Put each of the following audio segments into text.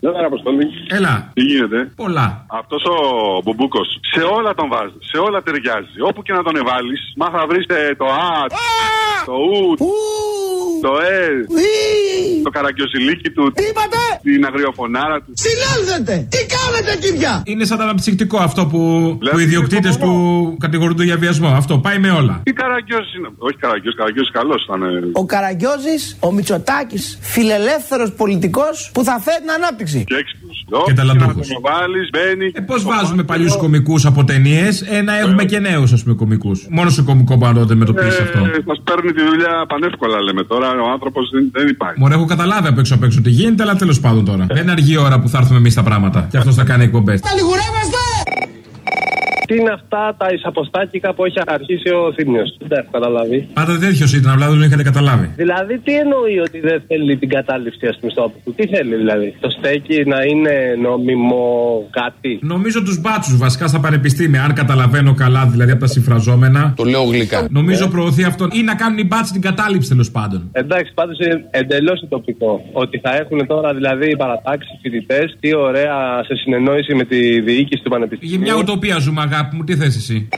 Δεν αποστολή. Έλα. Τι γίνεται; Πολλά. Αυτός ο Μπουμπούκος σε όλα τον βάζεις. Σε όλα ταιριάζει. Όπου και να τον εβάλεις, μα θα βρεις το Α, το Ου, το Ε, το καραγκιόζηλίκι του, Τι είπατε! την αγριοφωνάρα του. Συλλάβδετε! Τι κάνετε κύρια! Είναι σαν το αναψυκτικό αυτό που, Λέω, που οι ιδιοκτήτες είναι του κατηγορούνται για βιασμό. Αυτό πάει με όλα. Τι καραγκιό είναι; Όχι καραγκιό, καραγκιό καλός ήταν. ε. Ο Καραγκιόζης, ο Μητσοτάκης, φιλελεύθερος πολιτικός που θα φέρει την ανάπτυξη. Και έξυπνος. Και ταλαντούχος. Να τον βάλεις, μπαίνει. Ε, Πώς βάζουμε παλιούς κομικούς από ταινίες, ε, να έχουμε και νέους ας πούμε κομικούς. Μόνο σε κομικό μπορεί να το αντιμετωπίσει αυτό. Σα παίρνει τη δουλειά πανεύκολα, λέμε τώρα. Ο άνθρωπος δεν, δεν υπάρχει. Μόνο έχω καταλάβει απ' έξω απ' έξω τι γίνεται, αλλά τέλος πάντων τώρα. Δεν αργεί η ώρα που θα έρθουμε εμείς τα πράγματα. Και αυτός θα κάνει εκπομπές. Τα λιγουρεύεστε! Τι είναι αυτά τα εισαποστάκικα που έχει αρχίσει ο Θήμιος. Δεν έχω καταλάβει. Πάντα τέτοιος ήταν, απλά δεν το είχατε καταλάβει. Δηλαδή, τι εννοεί ότι δεν θέλει την κατάληψη ας πούμε στο του; Τι θέλει δηλαδή; Το στέκι να είναι νόμιμο κάτι; Νομίζω τους μπάτσους βασικά στα πανεπιστήμια, αν καταλαβαίνω καλά δηλαδή από τα συμφραζόμενα. Το λέω γλυκά. Νομίζω προωθεί αυτό. Ή να κάνουν οι μπάτσοι την κατάληψη τέλος πάντων. Εντάξει, πάντως είναι εντελώς τοπικό. Ότι θα έχουν τώρα δηλαδή παρατάξεις φοιτητές. Τι ωραία σε συνεννόηση με τη διοίκηση του Πανεπιστημίου. Για μια ουτοπία ζούμε, αγάπη μου, τι θες εσύ;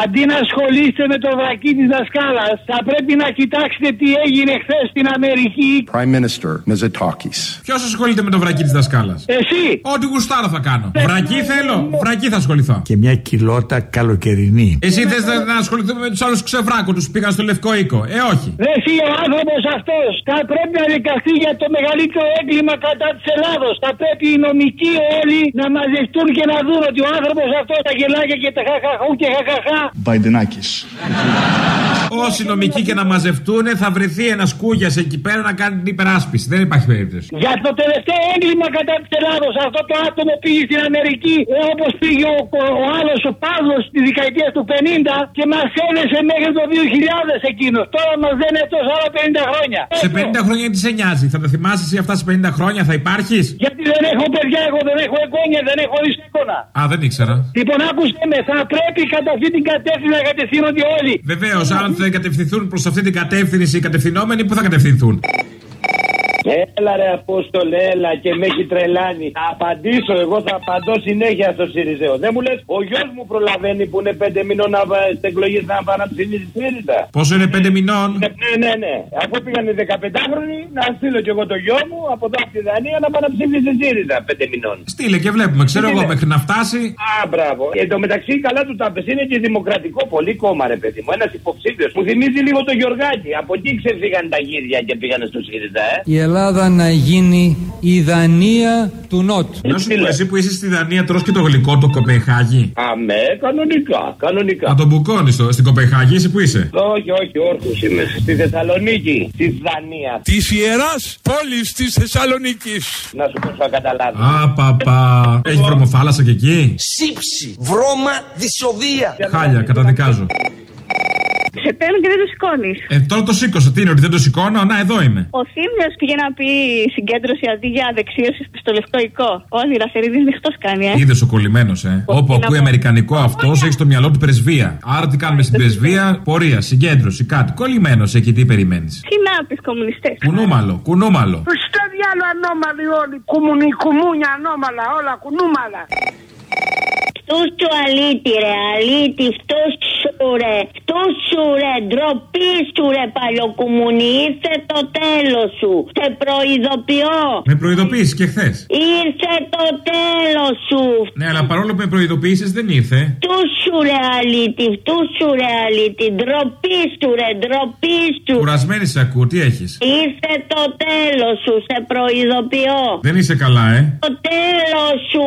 Αντί να ασχολείστε με το βρακί της δασκάλας, θα πρέπει να κοιτάξετε τι έγινε χθες στην Αμερική. Prime Minister Mitsotakis. Ποιος ασχολείται με το βρακί της δασκάλας; Εσύ! Ό,τι γουστάρω θα κάνω. Βρακί θέλω, βρακί θα ασχοληθώ. Και μια κοιλότα καλοκαιρινή. Εσύ θες να, να ασχοληθούμε με τους άλλους ξεβράκου του που πήγαν στο λευκό οίκο. Ε, όχι. Ρε εσύ ο άνθρωπος αυτός θα πρέπει να δικαστεί για το μεγαλύτερο έγκλημα κατά της Ελλάδος. Θα πρέπει οι νομικοί όλοι να μαζευτούν και να δουν ότι ο άνθρωπος αυτός τα γελάκια και τα χαχαχού και χαχαχά. by the Nikes. Όσοι νομικοί και να μαζευτούν, θα βρεθεί ένας κούγιας εκεί πέρα να κάνει την υπεράσπιση. Δεν υπάρχει περίπτωση. Για το τελευταίο έγκλημα κατά της Ελλάδος, αυτό το άτομο πήγε στην Αμερική όπως πήγε ο, ο, ο άλλος ο Παύλος στη δεκαετία του 50 και μας έδεσε μέχρι το 2000 εκείνο. Τώρα μας δεν είναι τόσο άλλα 50 χρόνια. Σε 50 χρόνια τι σε νοιάζει. Θα τα θυμάσαι εσύ αυτά σε 50 χρόνια, θα υπάρχεις; Γιατί δεν έχω παιδιά, εγώ δεν έχω εγγόνια, δεν έχω δυσέκονα. Α, δεν ήξερα. Λοιπόν, άκουστε με, θα πρέπει κατά αυτή την κατεύθυνση να κατευθύνονται όλοι. Βεβαίως, αν δεν κατευθυνθούν προς αυτή την κατεύθυνση οι κατευθυνόμενοι, πού θα κατευθυνθούν; Έλα ρε Απόστολε, έλα και με έχει τρελάνει. Θα απαντήσω, εγώ θα απαντώ συνέχεια στο Σιριζέο. Δεν μου λες, ο γιος μου προλαβαίνει που είναι πέντε μηνών να βα- στην εκλογή να πάει να ψηφίσει ΣΥΡΙΖΑ. Πόσο είναι 5 μηνών; Ναι, ναι, ναι, ναι. Αφού πήγανε 15χρονοι, να στείλω κι εγώ το γιο μου από εδώ από τη Δανία να πάει να ψηφίσει ΣΥΡΙΖΑ πέντε μηνών. Στείλε και βλέπουμε, ξέρω εγώ μέχρι να φτάσει. Α, μπράβο. Εν τω μεταξύ, καλά του τα πες, είναι και δημοκρατικό πολύ κόμμα, ρε παιδί μου. Ένας υποψήφιος. Μου θυμίζει λίγο το Γιωργάκη. Από εκεί ξεφύγαν τα γύρια και πήγανε στο ΣΥΡΙΖΑ, ε. Η Ελλάδα να γίνει η Δανία του Νότου. Να σου πω, εσύ που είσαι στη Δανία, τρως και το γλυκό το Κοπενχάγη. Αμέ, κανονικά, κανονικά. Να τον μπουκώνεις στην Κοπενχάγη, εσύ που είσαι. Όχι, όχι, όρθιος είμαι. Στη Θεσσαλονίκη, τη Δανία. Τη ιεράς πόλης της Θεσσαλονίκης. Να σου πω, θα καταλάβει. Α, παπα. Έχει βρωμοθάλασσα και εκεί; Σύψη, βρώμα, δυσοδεία. Χάλια, καταδικάζω. Σε παίρνω και δεν το σηκώνεις. Ε, τώρα το σήκωσα. Τι είναι, ότι δεν το σηκώνω; Να, εδώ είμαι. Ο Θήμιος πήγε να πει συγκέντρωση αντί για δεξίωση στο λευκό οικό. Όλοι Ρασερίδη δεχτό κάνει, ε. Είδες ο κολλημένος, ε. Όπου να ακούει πω. αμερικανικό αυτός, έχεις στο μυαλό του πρεσβεία. Άρα τι κάνουμε στην πρεσβεία, πορεία, συγκέντρωση, κάτι. Κολλημένος εκεί, τι περιμένεις; Τι να πεις, κομμουνιστές. Κουνούμαλο, κουνούμαλο. Στο διάλογο ανώμαλοι όλοι. Κουμουνι, κουμούνια ανώμαλα, όλα κουνούμαλα. Φτού σου αλήτη, ρε, αλήτη, φτού σου ρε, φτού σου ρε, ντροπή σου ρε, παλιοκουμουνι, ήρθε το τέλος σου. Σε προειδοποιώ. Με προειδοποίηση και χθες. Ήρθε το τέλος σου. Ναι, αλλά παρόλο που με προειδοποίησες δεν ήρθε. Φτού σου ρε, αλήτη, φτού σου ρε, αλήτη, ντροπή σου ρε, ντροπή σου. Κουρασμένη σε ακούω, τι έχεις; Ήρθε το τέλος σου, σε προειδοποιώ. Δεν είσαι καλά, ε. Το τέλος σου,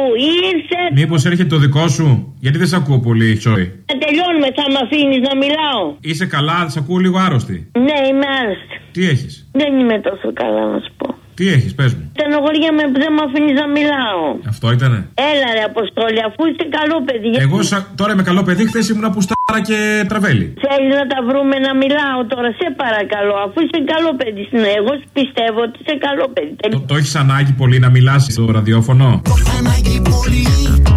ήρθε. Μήπως έρχεται το δικό σου; Γιατί δεν σε ακούω πολύ, Τσόι. Θα τελειώνουμε, θα με αφήνεις να μιλάω. Είσαι καλά, σε ακούω λίγο άρρωστη. Ναι, είμαι άρρωστη. Τι έχεις; Δεν είμαι τόσο καλά, να σου πω. Τι έχεις, πες μου. Στενοχωριέμαι που δεν με αφήνεις να μιλάω. Αυτό ήτανε. Έλα, ρε Αποστόλη, αφού είστε καλό παιδί. Εγώ σα- τώρα είμαι καλό παιδί, χθες ήμουν πουστάρα και τραβέλι. Θέλεις να τα βρούμε να μιλάω τώρα, σε παρακαλώ. Αφού είσαι καλό παιδί, ναι, εγώ πιστεύω ότι είσαι καλό παιδί. Το, το έχεις ανάγκη πολύ να μιλάς στο ραδιόφωνο; Ναι,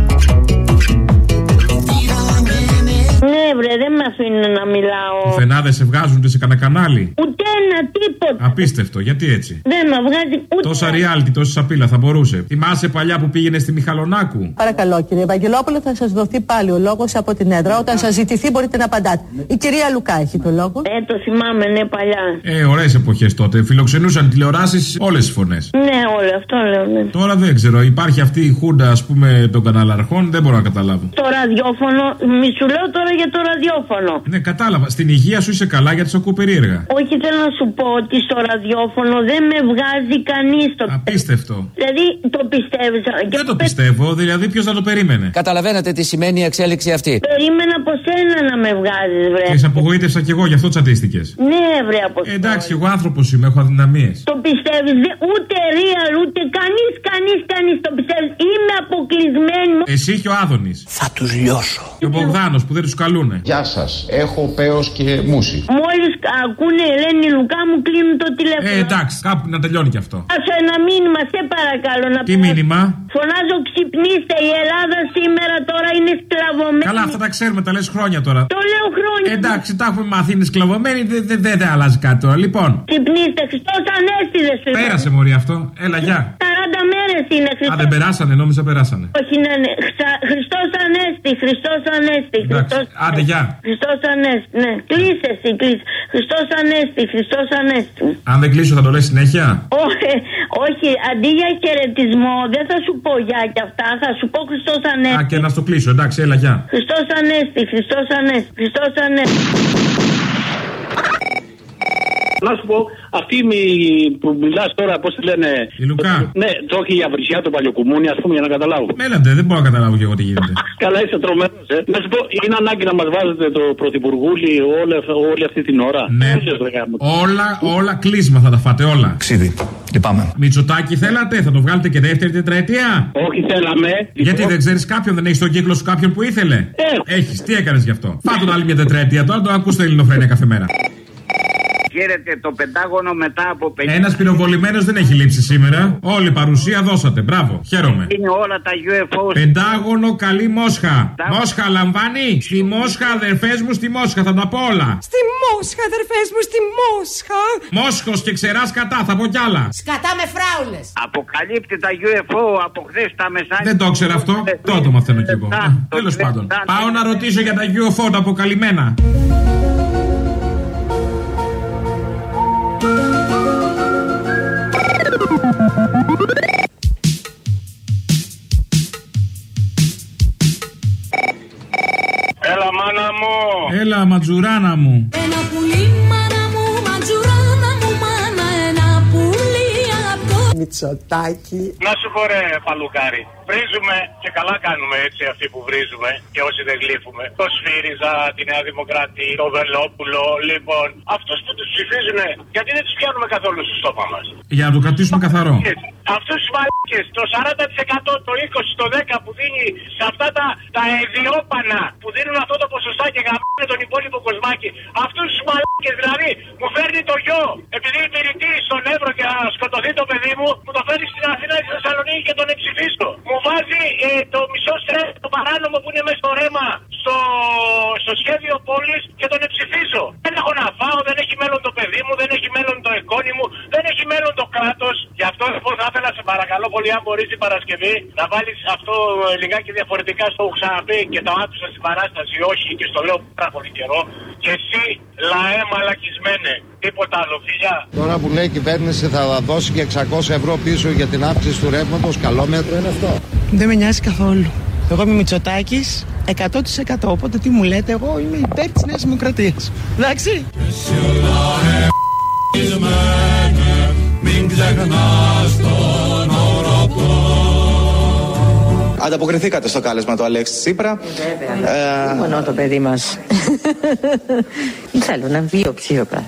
βρε, δεν με αφήνουν να μιλάω. Πουθενά δεν σε βγάζουν ούτε σε κανένα κανάλι. Ούτε ένα τίποτα. Απίστευτο, γιατί έτσι; Δεν με βγάζει ούτε. Τόσα reality, τόση σαπίλα θα μπορούσε. Θυμάσαι παλιά που πήγαινε στη Μιχαλονάκου; Παρακαλώ, κύριε Ευαγγελόπουλο, θα σας δοθεί πάλι ο λόγος από την έδρα. Όταν σας ζητηθεί, μπορείτε να απαντάτε. Η κυρία Λουκά έχει το λόγο. Ε, το θυμάμαι, ναι, παλιά. Ε, ωραίες εποχές τότε. Φιλοξενούσαν τηλεοράσεις όλες τις φωνές. Ναι, όλο αυτό λέω, ναι. Τώρα δεν ξέρω. Υπάρχει αυτή η χούντα, ας πούμε, των καναλαρχών, δεν μπορώ να καταλάβω. Το ραδιόφωνο, μη σου λέω τώρα για το ραδιόφωνο. Ναι, κατάλαβα. Στην υγεία σου είσαι καλά γιατί σε ακούω περίεργα. Όχι, θέλω να σου πω ότι στο ραδιόφωνο δεν με βγάζει κανείς το Απίστευτο. Δηλαδή το πιστεύει. Δεν το πιστεύω, δηλαδή ποιος θα το περίμενε; Καταλαβαίνετε τι σημαίνει η εξέλιξη αυτή. Περίμενα από σένα να με βγάζει, βρε. Και σε απογοήτευσα κι εγώ, γι' αυτό τσατίστηκες. Ναι, βρε από Ε, εντάξει, εγώ άνθρωπος είμαι, έχω αδυναμίες. Το πιστεύεις, ούτε real, ούτε κανείς, κανείς, κανείς το πιστεύεις. Είμαι αποκλεισμένη. Εσύ και ο Άδωνης. Θα τους λιώσω. Και ο Μπογδάνος που δεν τους καλούνε. Γεια σας. Έχω πέος και μουσι. Μόλις ακούνε Ελένη Λουκά μου κλείνουν το τηλέφωνο. Ε, εντάξει, κάπου να τελειώνει κι αυτό. Άσε ένα μήνυμα, σε παρακαλώ να Τι μήνυμα; Φωνάζω ξυπνήστε, η Ελλάδα σήμερα τώρα είναι σκλαβωμένη. Καλά, αυτά τα ξέρουμε, τα λες χρόνια τώρα. Το λέω χρόνια. Εντάξει, τα έχουμε μάθει, είναι σκλαβωμένοι, δεν δε, δε, δε αλλάζει κάτι τώρα. Λοιπόν, Ξυπνήστε, Χριστός Ανέστη δεν σου είπα. πέρασε μωρή αυτό. Έλα, γεια. 40 μέρε είναι Α, Χριστός. δεν περάσανε, νόμιζα περάσανε. Όχι, ναι, ναι. Χριστός Ανέστη, Χριστός Ανέστη. Εντάξει, άντε, γεια. Χριστός Ανέστη, ναι. Κλείσε εσύ, κλείσε. Χριστός Ανέστη, Χριστός Ανέστη. Αν δεν κλείσω, θα το λες συνέχεια; Όχι, όχι, αντί για χαιρετισμό, δεν θα σου πω γεια και αυτά, θα σου πω Χριστός Α, Ανέστη. και να στο κλείσω, εντάξει, έλα, γεια. Χριστός Ανέστη, Χριστός Ανέστη, Χριστός Ανέστη. Να σου πω, αυτή μη- που μιλάς τώρα, πώς τη λένε. Η Λουκά. Ναι, το έχει για βρισιά το παλιοκουμούνι, ας πούμε, για να καταλάβω. Μέλατε, δεν μπορώ να καταλάβω και εγώ τι γίνεται. Καλά, είσαι τρομερός, ε. Να σου πω, είναι ανάγκη να μας βάζετε το πρωθυπουργούλι όλη, όλη αυτή την ώρα. Ναι. Δεν λες, ρε γάμο. όλα, όλα κλείσμα θα τα φάτε, όλα. Ξίδι. Λυπάμαι. Μητσοτάκι θέλατε, θα το βγάλετε και δεύτερη τετραετία; Όχι, θέλαμε. Γιατί δεν ξέρεις κάποιον, δεν έχεις στον κύκλο σου κάποιον που ήθελε; Έχεις, τι έκανες γι' αυτό; Φάτον άλλη μια τετραετία τώρα, το ακούς το ελληνοφρένια κάθε μέρα. Χαίρετε το Πεντάγωνο μετά από 50 Ένας πυροβολημένος δεν έχει λείψει σήμερα. Όλη παρουσία δώσατε. Μπράβο, χαίρομαι. Είναι όλα τα UFO. Πεντάγωνο, καλή Μόσχα. Μόσχα λαμβάνει. Στη Μόσχα, αδερφές μου, στη Μόσχα. Θα τα πω όλα. Στη Μόσχα, αδερφές μου, στη Μόσχα. Μόσχος και ξεράς κατά, θα πω κι άλλα. Σκατά με φράουλες. Αποκαλύπτει τα UFO από χθες τα μεσάνυχτα. Δεν το ήξερα αυτό. Τώρα το μαθαίνω κι εγώ. Τέλος πάντων. Πάω να ρωτήσω για τα UFO τα αποκαλυμμένα. Έλα, μάνα μου. Έλα, ματζουράνα μου. Ένα πουλί, μάνα μου, ματζουράνα μου, μάνα. Ένα πουλί, αγαπητό. Μητσοτάκι. Να σου πω ρε παλουκάρι. Βρίζουμε και καλά κάνουμε έτσι αυτοί που βρίζουμε και όσοι δεν γλύφουμε. Το Σφύριζα, τη Νέα Δημοκρατία, το Βελόπουλο. Λοιπόν, αυτούς που τους ψηφίζουν, γιατί δεν τους πιάνουμε καθόλου στο στόμα μας. Για να το κρατήσουμε καθαρό. Αυτούς του μαλάκες, το 40%, το 20%, το 10% που δίνει σε αυτά τα, τα εδιόπανα που δίνουν αυτό το ποσοστά και γαμάνε τον υπόλοιπο κοσμάκι. Αυτούς τους μαλάκες δηλαδή μου φέρνει το γιο επειδή υπηρετεί στον Εύρο και να σκοτωθεί το παιδί μου, μου το φέρνει στην Αθήνα ή στη Θεσσαλονίκη και τον εψηφίσω. Μου βάζει ε, το μισό στρέφ, το παράνομο που είναι μέσα στο ρέμα στο, στο σχέδιο πόλης και τον εψηφίζω. Δεν έχω να φάω, δεν έχει μέλλον το παιδί μου, δεν έχει μέλλον το εγγόνι μου, δεν έχει μέλλον το κράτος. Γι' αυτό λοιπόν θα ήθελα σε παρακαλώ πολύ, αν μπορείς την Παρασκευή να βάλεις αυτό ε, λιγάκι διαφορετικά στο έχω ξαναπεί και το άκουσα στην παράσταση, όχι και στο λέω πάρα πολύ καιρό. Και εσύ, λαέ μαλακισμένε, τίποτα άλλο, φιλιά. Τώρα που λέει η κυβέρνηση θα δώσει και 600 ευρώ πίσω για την αύξηση του ρεύματος, καλό μέτρο είναι αυτό. Δεν με νοιάζει καθόλου. Εγώ είμαι Μητσοτάκης 100%. Οπότε τι μου λέτε, εγώ είμαι υπέρ της Νέας Δημοκρατίας. Εντάξει. Μην ξεχνάς τον Ανταποκριθήκατε στο κάλεσμα του Αλέξη Τσίπρα. Βέβαια. Μόνο το παιδί μας. Θέλω να βγει ο ψύχοπρας.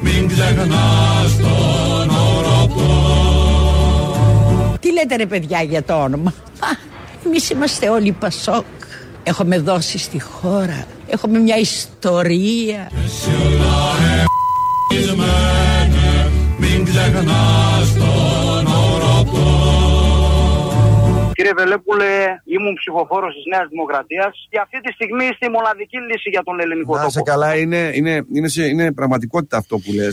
Μην ξεχνάς τον Τι λέτε ρε παιδιά για το όνομα; Εμείς είμαστε όλοι Πασόκ. Έχουμε δώσει στη χώρα. Έχουμε μια ιστορία. Μην ξεχνάς τον Κύριε Κύριε Βελέπουλε, ήμουν ψηφοφόρος της Νέας Δημοκρατίας και αυτή τη στιγμή είστε η μοναδική λύση για τον ελληνικό Να τόπο. σε καλά, είναι, είναι, είναι, σε- είναι πραγματικότητα αυτό που λες.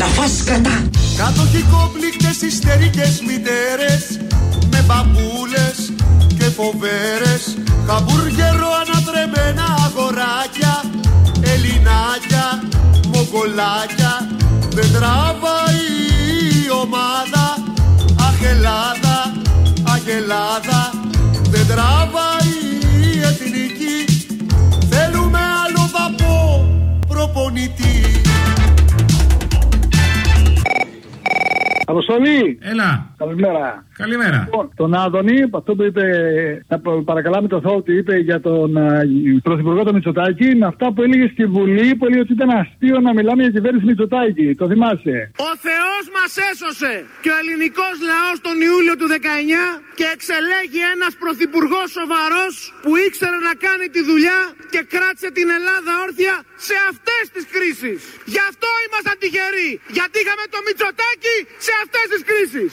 Να φας κρατά. Κατοχικόπληκτες ιστερικές μητέρες Με μπαμπούλες και φοβέρες Χαμπούργερο ανατρεμμένα αγοράκια Ελληνάκια, μογκολάκια Δεν τραβάει Αποστολή! Έλα. Καλημέρα. Καλημέρα. Λοιπόν, τον Άδωνη, αυτό που είπε, να προ- παρακαλάμε το Θεό ότι είπε για τον α, Πρωθυπουργό τον Μητσοτάκη, είναι αυτά που έλεγε στη Βουλή, που έλεγε ότι ήταν αστείο να μιλάμε για κυβέρνηση Μητσοτάκη. Το θυμάσαι; Ο Θεός μας έσωσε και ο ελληνικός λαός τον Ιούλιο του 19 και εξελέγει ένας πρωθυπουργός σοβαρός που ήξερε να κάνει τη δουλειά και κράτησε την Ελλάδα όρθια σε αυτές τις κρίσεις. Γι' αυτό ήμασταν τυχεροί, γιατί είχαμε το Μητσοτάκη σε αυτές τις κρίσεις.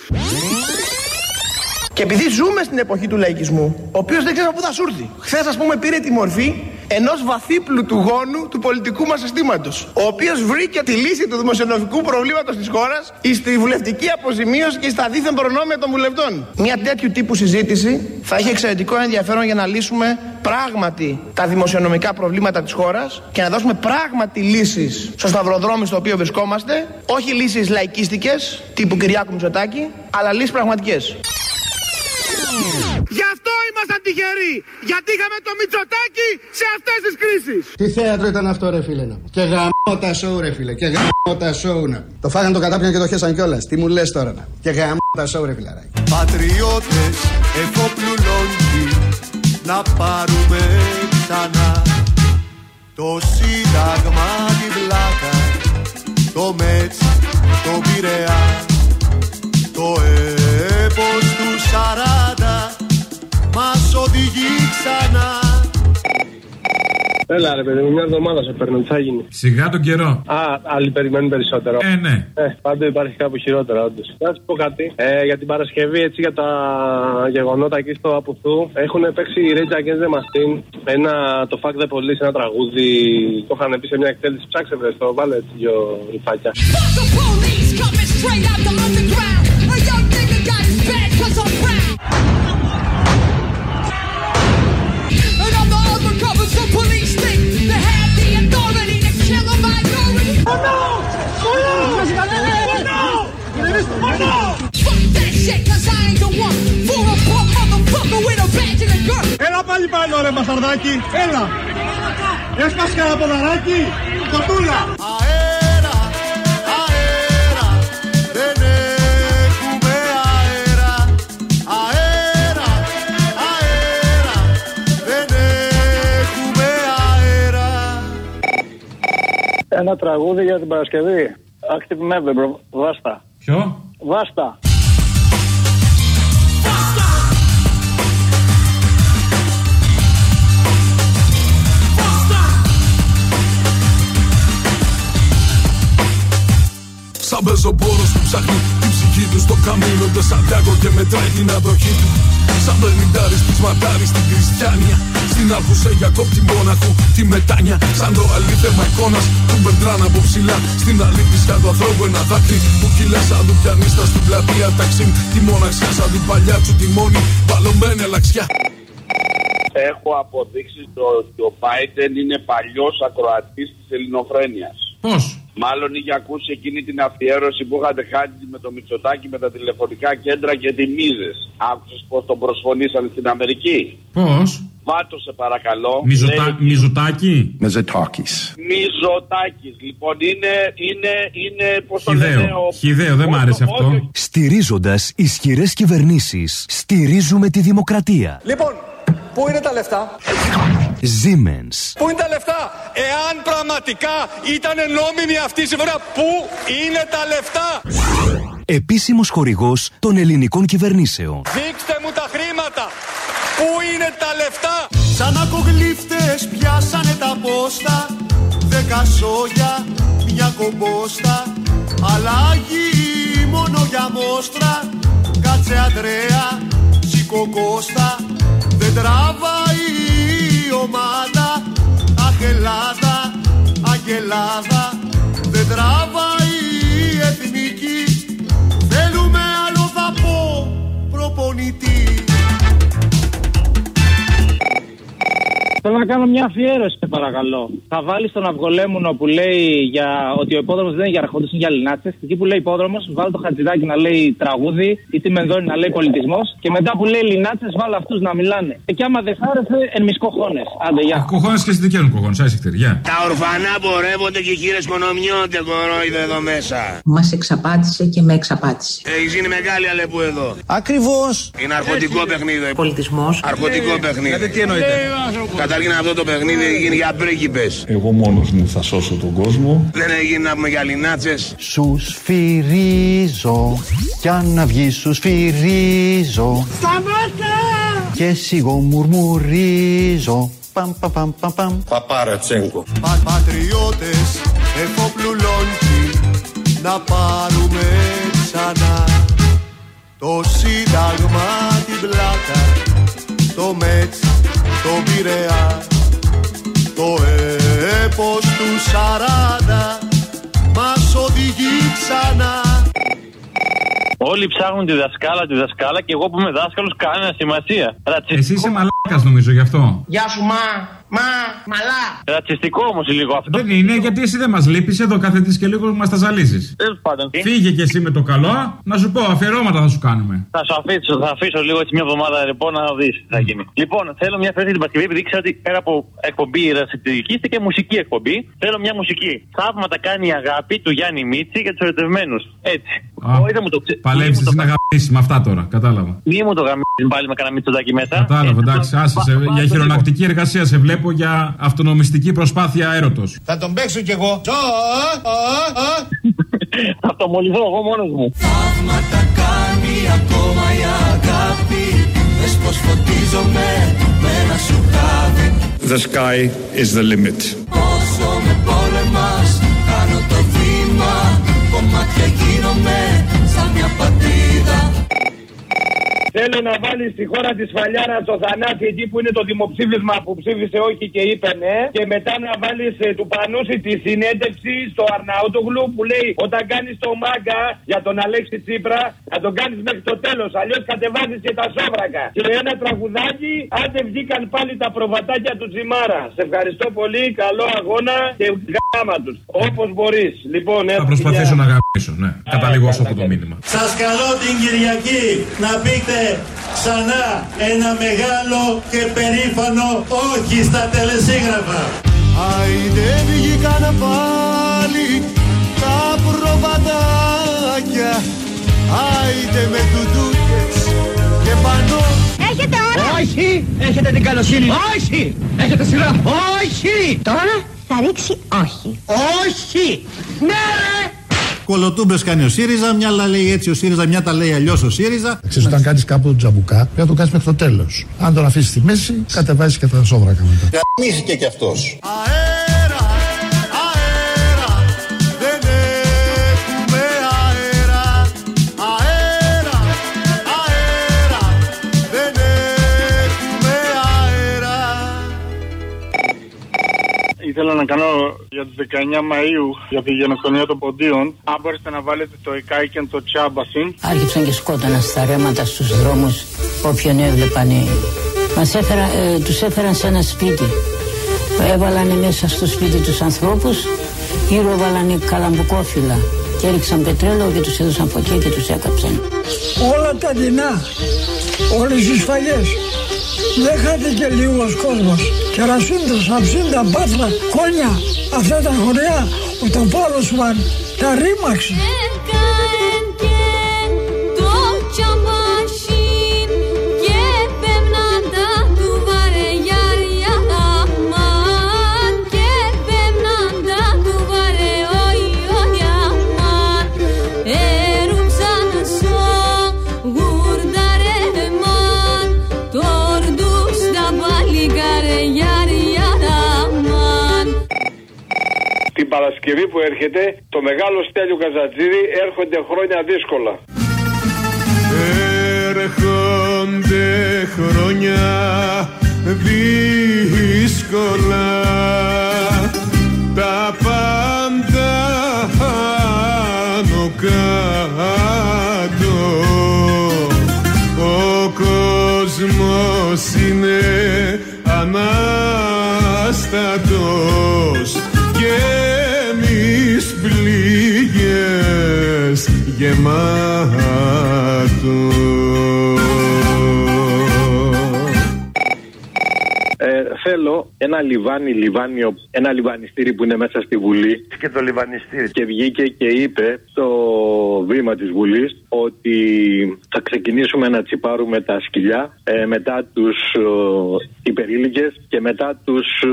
Και επειδή ζούμε στην εποχή του λαϊκισμού, ο οποίος δεν ξέρω πού θα σου έρθει. Χθες, ας πούμε, πήρε τη μορφή ενός βαθύπλου του γόνου του πολιτικού μας συστήματος. Ο οποίος βρήκε τη λύση του δημοσιονομικού προβλήματος της χώρας στη βουλευτική αποζημίωση και στα δίθεν προνόμια των βουλευτών. Μια τέτοιου τύπου συζήτηση θα έχει εξαιρετικό ενδιαφέρον για να λύσουμε πράγματι τα δημοσιονομικά προβλήματα της χώρας και να δώσουμε πράγματι λύσεις στο σταυροδρόμι στο οποίο βρισκόμαστε. Όχι λύσεις λαϊκίστικες τύπου Κυριάκου Μητσοτάκη, αλλά λύσεις πραγματικές. Γι' αυτό ήμασταν τυχεροί, γιατί είχαμε το Μητσοτάκη σε αυτές τις κρίσεις. Τι θέατρο ήταν αυτό, ρε φίλε. να. Και γαμώ τα σοου, ρε φίλε. Και γαμώ τα σοου, να. Το φάγανε το κατάπιαν και το χέσαν κιόλας. Τι μου λες τώρα, να. Και γαμώ τα σοου, ρε φιλαράκι. Πατριώτες εφόπλου λόγκι να πάρουμε ξανά το σύνταγμα την πλάκα το μέτς, το πειραιά το έπος του 40 μας οδηγεί ξανά Έλα ρε παιδί μου, μια εβδομάδα σε παίρνω, τι θα γίνει; Σιγά τον καιρό. Α, άλλοι περιμένουν περισσότερο. Ε, ναι. Ε, πάντου υπάρχει κάπου χειρότερα, όντως. Να σου πω κάτι. Ε, για την Παρασκευή, έτσι για τα γεγονότα εκεί στο Απουθού, έχουν παίξει η Rage Against the Machine. Ένα, το Fuck the Police, ένα τραγούδι. Το είχαν πει σε μια εκτέλεση. Ψάξε, βρε, το βάλε έτσι δυο ρηφάκια. The police coming straight out the underground. Έλα πάλι πάνω ρε μπασταρδάκι, έλα. Έσπασε κανένα ποδαράκι, κοτούλα. Ένα τραγούδι για την Παρασκευή. Active Member, βάστα. Ποιο; Βάστα. Σαν πεζοπόρος που ψάχνει την ψυχή του στο καμίνο Το Σαντιάκο και μετράει την αδοχή του. Σαν πενιντάρης της μαντάρης στην Κριστιανία. Στην άρχουσα για κόπτη μόναχου τη μετάνια Σαν το αλήθεμα εικόνας του μπεντράν από ψηλά. Στην αλήθεια του ανθρώπου ένα δάκρυ που κυλά σαν του πιανίστα στην πλατεία ταξίν. Τη μοναξιά σαν την παλιά του τη μόνη βαλωμένη αλλαξιά. Έχω αποδείξεις ότι ο Biden είναι παλιός ακροατής της ελληνοφρένειας. Πώς; Μάλλον είχε ακούσει εκείνη την αφιέρωση που είχατε κάνει με το Μητσοτάκι με τα τηλεφωνικά κέντρα και τη Μίζες. Άκουσες πώς τον προσφωνήσαν στην Αμερική; Πώς; Βάτο σε παρακαλώ. Μιζουτά... Λέει- Μιζουτάκι. Μεζετάκης. Μιζωτάκης. Λοιπόν, είναι, είναι, είναι, πώς το Χιδαίο. λένε, ο... Χιδαίο, δεν μ' άρεσε αυτό. Στηρίζοντας ισχυρές κυβερνήσεις, στηρίζουμε τη δημοκρατία. Λοιπόν, πού είναι τα λεφτά; Siemens. Πού είναι τα λεφτά; Εάν πραγματικά ήταν νόμιμη αυτή η συμφωνία, πού είναι τα λεφτά; Επίσημος χορηγός των ελληνικών κυβερνήσεων. Δείξτε μου τα χρήματα. Πού είναι τα λεφτά; Σαν ακογλύφτες πιάσανε τα πόστα Δέκα σόγια, μια κομπόστα Αλλάγει μόνο για μόστρα Κάτσε Αντρέα, σήκω Κώστα Δεν τραβάει η ομάδα. Αχ Ελλάδα, αγελάδα Δεν τραβάει η εθνική. Θέλουμε άλλο θα πω προπονητή Θέλω να κάνω μια αφιέρωση, σε παρακαλώ. Θα βάλεις τον Αυγολέμουνο που λέει για ότι ο υπόδρομος δεν είναι για αρχόντους, είναι για λινάτσε. Εκεί που λέει υπόδρομος, βάλει το χατζηδάκι να λέει τραγούδι ή τη μενδόνη να λέει πολιτισμός. Και μετά που λέει λινάτσε, βάλει αυτούς να μιλάνε. Ε, και άμα δεν χάρεσε, εν μισκοχώνε. Άντε, γεια. Κοχώνες και στην δικαίων κοχώνες, άσε γεια. Τα ορφανά πορεύονται και οι χείρες κονομιώνται κορόιδε εδώ μέσα. Μας εξαπάτησε και με εξαπάτησε. Έχεις γίνει μεγάλη αλεπού εδώ. Ακριβώς. Είναι αρχοντικό παιχνίδι. Πολιτισμός. Αρχοντικό παιχνίδι. Δηλαδή τι εννοείται; Καταρχήν αυτό το παιχνίδι γίνει για πρίγκιπες. Εγώ μόνος μου θα σώσω τον κόσμο. Δεν έγινε να πούμε για λινάτσες. Σους σφυρίζω κι αν να βγει σους σφυρίζω Σταμάτα! και σιγό μουρμουρίζω Παμ παμ παμ παμ παμ Παπάρατσέγκο. Πα, πατριώτες εφοπλουλόνκι να πάρουμε ξανά το σύνταγμα την πλάκα το μέτς το πειραιά το έπος του σαράντα μας οδηγεί ξανά Όλοι ψάχνουν τη δασκάλα, τη δασκάλα και εγώ που είμαι δάσκαλος κανένα σημασία. Ρατσιστικό, Εσύ είσαι μαλάκας νομίζω γι' αυτό. Γεια σου μα, μα, μαλά. ρατσιστικό όμως λίγο αυτό. Δεν είναι γιατί εσύ δεν μας λείπεις εδώ κάθε τη και λίγο μας τα ζαλίζεις. Τέλος πάντων. Φύγε και εσύ με το καλό, να σου πω αφιερώματα θα σου κάνουμε. Θα σου αφήσω, θα αφήσω λίγο έτσι μια εβδομάδα λοιπόν να δεις τι θα γίνει. Λοιπόν, θέλω μια φέρεση την Παρασκευή, επειδή ξέρω ότι πέρα από εκπομπή ρατσιστική είστε και μουσική εκπομπή. Θέλω μια μουσική. Θαύματα κάνει η αγάπη του Γιάννη Μίτση για τους ερωτευμένους. Έτσι. Α, Όχι, δεν μου το ξε- Παλεύει μη μου το να γαμίσει με αυτά τώρα, κατάλαβα. Μη μου το γαμίσεις πάλι με κανένα μυτσοτάκι μέσα. Κατάλαβα, εντάξει, άσε σε, πα- για πα- χειρονακτική εργασία σε βλέπω για αυτονομιστική προσπάθεια έρωτος. Θα τον παίξω κι εγώ. Θα το μολυθώ εγώ μόνος μου. Θαύματα κάνει ακόμα η αγάπη Δες πως φωτίζομαι με ένα σουκάβι The sky is the limit. Όσο με πόλεμας κάνω το βήμα Κομμάτια γίνομαι Θέλω να βάλει στη χώρα της Φαλιάρας το θανάτι εκεί που είναι το δημοψήφισμα που ψήφισε όχι και είπε ναι. Και μετά να βάλεις του Πανούση τη συνέντευξη στο Αρναούτογλου που λέει όταν κάνεις το μάγκα για τον Αλέξη Τσίπρα να τον κάνεις μέχρι το τέλος. Αλλιώς κατεβάζεις και τα σόβρακα. Και ένα τραγουδάκι, άντε βγήκαν πάλι τα προβατάκια του Τσιμάρα. Σε ευχαριστώ πολύ, καλό αγώνα και γάμα τους. Όπως μπορείς. Λοιπόν, Θα προσπαθήσω να γαμίσω, ναι. Καταλήγω όσο αυτό το μήνυμα. Σας καλώ την Κυριακή να πείτε ξανά ένα μεγάλο και περήφανο όχι στα τελεσίγραφα. Άιντε βγήκαν πάλι τα προβατάκια Άιντε με τουντούκες και πανώ Έχετε ώρα Όχι! Έχετε την καλοσύνη! Όχι! Έχετε σειρά! Όχι! Τώρα; Θα ρίξει όχι Όχι! Ναι ρε! Κολοτούμπες κάνει ο ΣΥΡΙΖΑ, μια άλλα λέει έτσι ο ΣΥΡΙΖΑ, μια τα λέει αλλιώς ο ΣΥΡΙΖΑ. Ξέρεις, όταν κάνεις κάπου τον τζαμπουκά, πρέπει να το κάνεις μέχρι το τέλος. Αν τον αφήσεις στη μέση, κατεβάζεις και τα σόβρακα μετά. Γαμήθηκε κι αυτός. Ήθελα να κάνω για τις 19 Μαΐου για τη γενοκτονία των ποντίων. Αν μπορείτε να βάλετε το Εκάικεν το Τσάμπασιν. Άρχισαν και σκότωναν στα ρέματα στους δρόμους όποιον έβλεπαν. Μας έφερα, ε, τους έφεραν σε ένα σπίτι. Έβαλαν μέσα στο σπίτι τους ανθρώπους, γύρω βάλανε καλαμπουκόφυλλα και έριξαν πετρέλαιο και τους έδωσαν φωτιά και τους έκαψαν. όλα τα δεινά, όλες οι σφαγές. Δεν χάθηκε λίγος κόσμος. Κερασούντας, αψίντα, πάτρα, κόνια, αυτά τα χωριά, ο τοπόλος μαν, τα ρήμαξε. Παρασκευή που έρχεται, το μεγάλο Στέλιο Καζατζίδη έρχονται χρόνια δύσκολα. Έρχονται χρόνια δύσκολα ένα λιβάνι, λιβάνιο, ένα λιβανιστήρι που είναι μέσα στη Βουλή. Και το λιβανιστήρι. Και βγήκε και είπε στο βήμα της Βουλής ότι θα ξεκινήσουμε να τσιπάρουμε τα σκυλιά ε, μετά τους ε, υπερήλικες και μετά τους ε,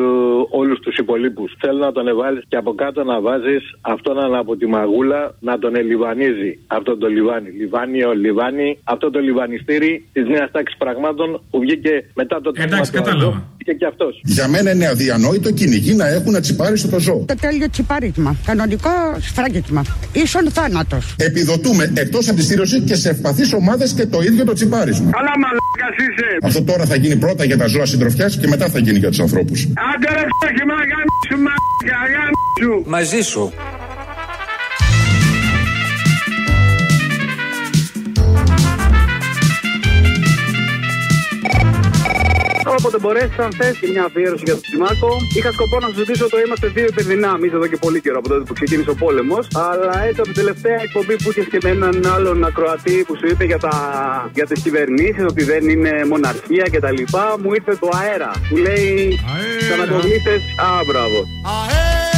όλους τους υπολείπους. Θέλω να τον εβάλεις και από κάτω να βάζεις αυτόν από τη μαγούλα να τον ελιβανίζει αυτό το λιβάνι. Λιβάνιο, λιβάνι, αυτό το λιβανιστήρι της νέας τάξης πραγμάτων που βγήκε μετά το Εντάξει, τμήμα του κατάλαβα. Αζό. Και, και αυτός. Για μένα είναι αδιανόητο κυνηγοί να έχουν ατσιπάριστο το ζώο. Το τέλειο τσιπάρισμα. Κανονικό σφράγισμα. Ίσον θάνατος. Επιδοτούμε εκτός από τη στήρωση και σε ευπαθείς ομάδες και το ίδιο το τσιπάρισμα. Αλλά μαλάκας είσαι. Αυτό τώρα θα γίνει πρώτα για τα ζώα συντροφιάς και μετά θα γίνει για τους ανθρώπους. Άντε ρε φτώχη μα γάμισου μαλάκα, γάμισου. Μαζί σου. Όποτε μπορέσεις, αν θες και μια αφιέρωση για τον Τσιμάκο. Είχα σκοπό να σου ζητήσω το είμαστε δύο υπερδυνάμει εδώ και πολύ καιρό από τότε που ξεκίνησε ο πόλεμος. Αλλά έτσι από την τελευταία εκπομπή που είχες και με έναν άλλον ακροατή που σου είπε για, τα... για τις κυβερνήσεις, ότι δεν είναι μοναρχία κτλ. Μου ήρθε το αέρα που λέει. Αέρα. Ξανακοβλήστε. Α, μπράβο. Αέρα